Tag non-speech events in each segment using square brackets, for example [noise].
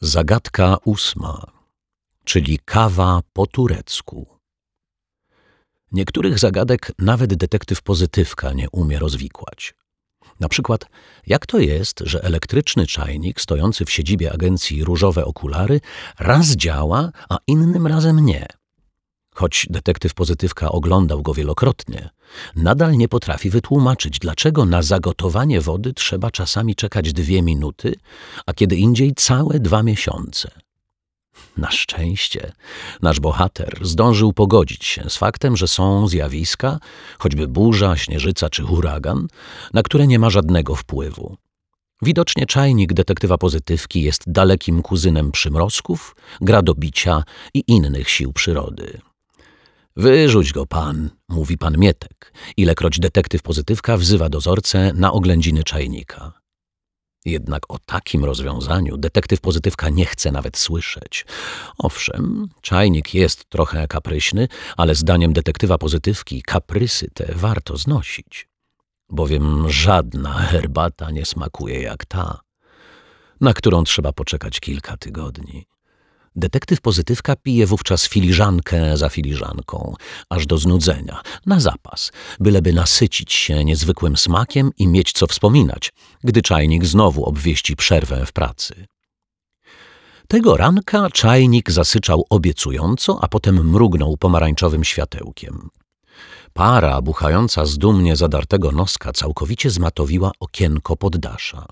Zagadka ósma, czyli kawa po turecku. Niektórych zagadek nawet detektyw pozytywka nie umie rozwikłać. Na przykład, jak to jest, że elektryczny czajnik stojący w siedzibie agencji Różowe Okulary raz działa, a innym razem nie? Choć detektyw pozytywka oglądał go wielokrotnie, nadal nie potrafi wytłumaczyć, dlaczego na zagotowanie wody trzeba czasami czekać dwie minuty, a kiedy indziej całe dwa miesiące. Na szczęście nasz bohater zdążył pogodzić się z faktem, że są zjawiska, choćby burza, śnieżyca czy huragan, na które nie ma żadnego wpływu. Widocznie czajnik detektywa pozytywki jest dalekim kuzynem przymrozków, gradobicia i innych sił przyrody. Wyrzuć go pan, mówi pan Mietek, ilekroć detektyw pozytywka wzywa dozorcę na oględziny czajnika. Jednak o takim rozwiązaniu detektyw pozytywka nie chce nawet słyszeć. Owszem, czajnik jest trochę kapryśny, ale zdaniem detektywa pozytywki kaprysy te warto znosić. Bowiem żadna herbata nie smakuje jak ta, na którą trzeba poczekać kilka tygodni. Detektyw pozytywka pije wówczas filiżankę za filiżanką, aż do znudzenia, na zapas, byleby nasycić się niezwykłym smakiem i mieć co wspominać, gdy czajnik znowu obwieści przerwę w pracy. Tego ranka czajnik zasyczał obiecująco, a potem mrugnął pomarańczowym światełkiem. Para buchająca z dumnie zadartego noska całkowicie zmatowiła okienko poddasza.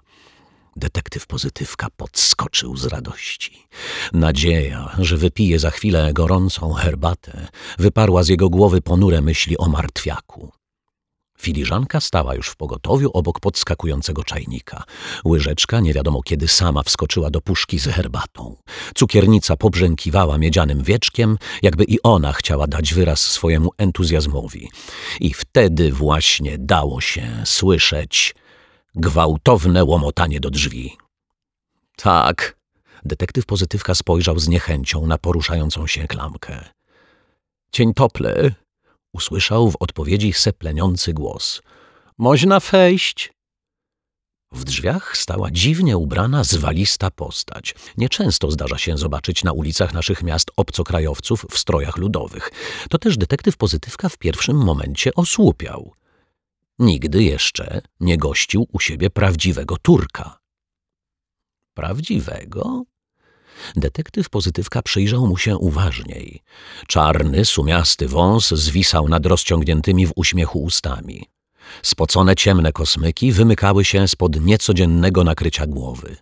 Detektyw pozytywka podskoczył z radości. Nadzieja, że wypije za chwilę gorącą herbatę, wyparła z jego głowy ponure myśli o martwiaku. Filiżanka stała już w pogotowiu obok podskakującego czajnika. Łyżeczka nie wiadomo kiedy sama wskoczyła do puszki z herbatą. Cukiernica pobrzękiwała miedzianym wieczkiem, jakby i ona chciała dać wyraz swojemu entuzjazmowi. I wtedy właśnie dało się słyszeć gwałtowne łomotanie do drzwi. Tak, detektyw pozytywka spojrzał z niechęcią na poruszającą się klamkę. Cień tople, usłyszał w odpowiedzi sepleniący głos. Można wejść? W drzwiach stała dziwnie ubrana, zwalista postać. Nieczęsto zdarza się zobaczyć na ulicach naszych miast obcokrajowców w strojach ludowych. To też detektyw pozytywka w pierwszym momencie osłupiał. Nigdy jeszcze nie gościł u siebie prawdziwego Turka. Prawdziwego? Detektyw pozytywka przyjrzał mu się uważniej. Czarny, sumiasty wąs zwisał nad rozciągniętymi w uśmiechu ustami. Spocone ciemne kosmyki wymykały się spod niecodziennego nakrycia głowy.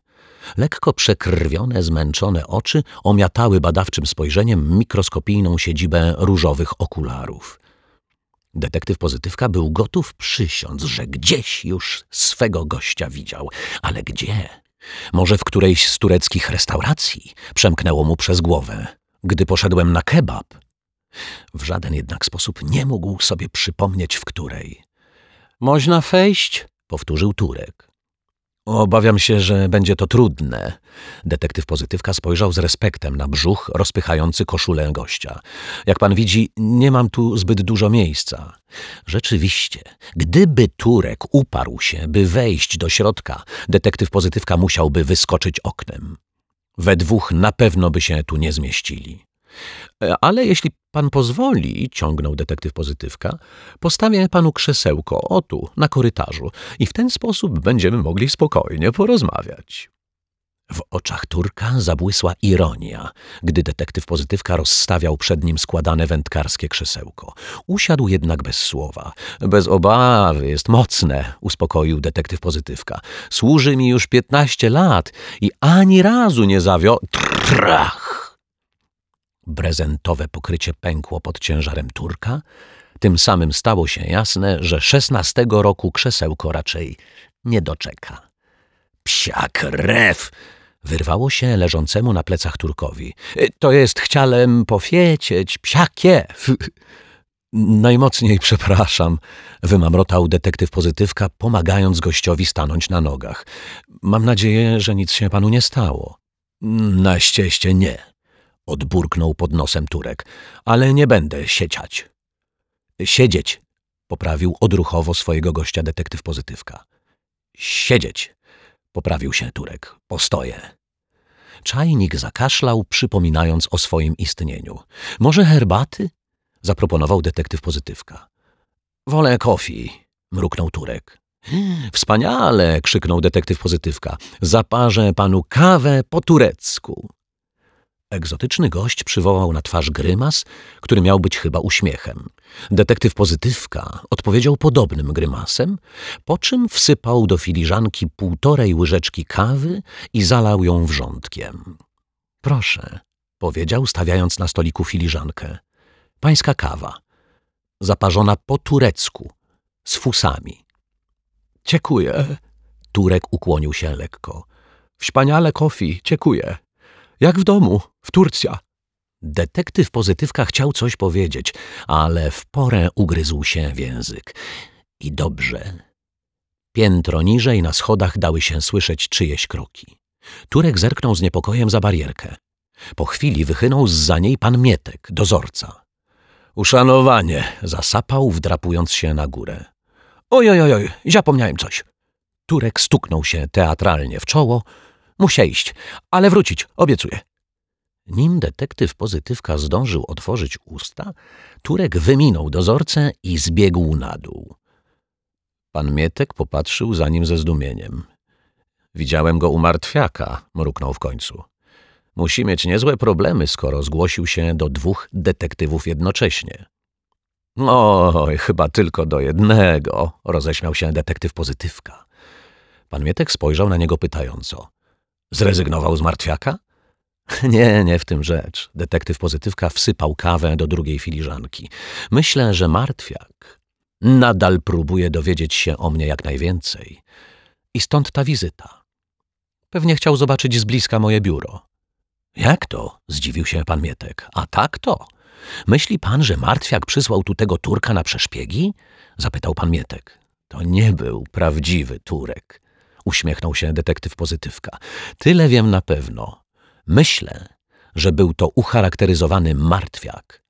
Lekko przekrwione, zmęczone oczy omiatały badawczym spojrzeniem mikroskopijną siedzibę różowych okularów. Detektyw pozytywka był gotów przysiąc, że gdzieś już swego gościa widział. Ale gdzie? Może w którejś z tureckich restauracji? Przemknęło mu przez głowę. Gdy poszedłem na kebab. W żaden jednak sposób nie mógł sobie przypomnieć, w której. Można wejść? powtórzył Turek. Obawiam się, że będzie to trudne. Detektyw pozytywka spojrzał z respektem na brzuch rozpychający koszulę gościa. Jak pan widzi, nie mam tu zbyt dużo miejsca. Rzeczywiście, gdyby Turek uparł się, by wejść do środka, detektyw pozytywka musiałby wyskoczyć oknem. We dwóch na pewno by się tu nie zmieścili. E, ale jeśli pan pozwoli, ciągnął detektyw pozytywka, postawię panu krzesełko o tu, na korytarzu i w ten sposób będziemy mogli spokojnie porozmawiać. W oczach Turka zabłysła ironia, gdy detektyw pozytywka rozstawiał przed nim składane wędkarskie krzesełko. Usiadł jednak bez słowa. Bez obawy, jest mocne, uspokoił detektyw pozytywka. Służy mi już piętnaście lat i ani razu nie zawio... Trach! Brezentowe pokrycie pękło pod ciężarem Turka, tym samym stało się jasne, że szesnastego roku krzesełko raczej nie doczeka. Psia krew! Wyrwało się leżącemu na plecach Turkowi. To jest, chciałem powiedzieć, psia kiew. Najmocniej przepraszam, wymamrotał detektyw pozytywka, pomagając gościowi stanąć na nogach. Mam nadzieję, że nic się panu nie stało. Na ścieście nie, odburknął pod nosem Turek. Ale nie będę sieciać. Siedzieć, poprawił odruchowo swojego gościa detektyw pozytywka. Siedzieć, poprawił się Turek. Postoję. Czajnik zakaszlał, przypominając o swoim istnieniu. Może herbaty? zaproponował detektyw pozytywka. Wolę kofi, mruknął Turek. Wspaniale, krzyknął detektyw pozytywka. Zaparzę panu kawę po turecku. Egzotyczny gość przywołał na twarz grymas, który miał być chyba uśmiechem. Detektyw pozytywka odpowiedział podobnym grymasem, po czym wsypał do filiżanki półtorej łyżeczki kawy i zalał ją wrzątkiem. Proszę, powiedział, stawiając na stoliku filiżankę. Pańska kawa, zaparzona po turecku, z fusami. Ciekuję. Turek ukłonił się lekko. Wspaniale kofi, ciekuję. Jak w domu, w Turcja. Detektyw pozytywka chciał coś powiedzieć, ale w porę ugryzł się w język. I dobrze. Piętro niżej na schodach dały się słyszeć czyjeś kroki. Turek zerknął z niepokojem za barierkę. Po chwili wychynął z za niej pan Mietek, dozorca. Uszanowanie, zasapał, wdrapując się na górę. Oj, oj, oj, zapomniałem coś. Turek stuknął się teatralnie w czoło. Muszę iść, ale wrócić, obiecuję. Nim detektyw pozytywka zdążył otworzyć usta, Turek wyminął dozorcę i zbiegł na dół. Pan Mietek popatrzył za nim ze zdumieniem. Widziałem go u martwiaka, mruknął w końcu. Musi mieć niezłe problemy, skoro zgłosił się do dwóch detektywów jednocześnie. Oj, chyba tylko do jednego, roześmiał się detektyw pozytywka. Pan Mietek spojrzał na niego pytająco. Zrezygnował z martwiaka? [laughs] Nie, nie w tym rzecz. Detektyw pozytywka wsypał kawę do drugiej filiżanki. Myślę, że martwiak nadal próbuje dowiedzieć się o mnie jak najwięcej. I stąd ta wizyta. Pewnie chciał zobaczyć z bliska moje biuro. Jak to? zdziwił się pan Mietek. A tak to? Myśli pan, że martwiak przysłał tu tego Turka na przeszpiegi? zapytał pan Mietek. To nie był prawdziwy Turek. Uśmiechnął się detektyw pozytywka. Tyle wiem na pewno. Myślę, że był to ucharakteryzowany martwiak.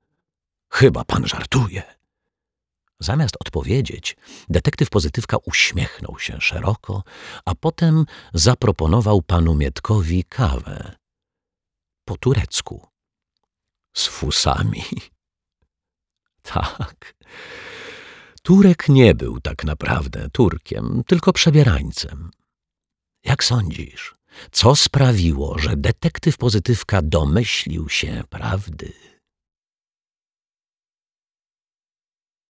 Chyba pan żartuje. Zamiast odpowiedzieć, detektyw pozytywka uśmiechnął się szeroko, a potem zaproponował panu Mietkowi kawę. Po turecku. Z fusami. [laughs] Tak. Turek nie był tak naprawdę Turkiem, tylko przebierańcem. Jak sądzisz, co sprawiło, że detektyw pozytywka domyślił się prawdy?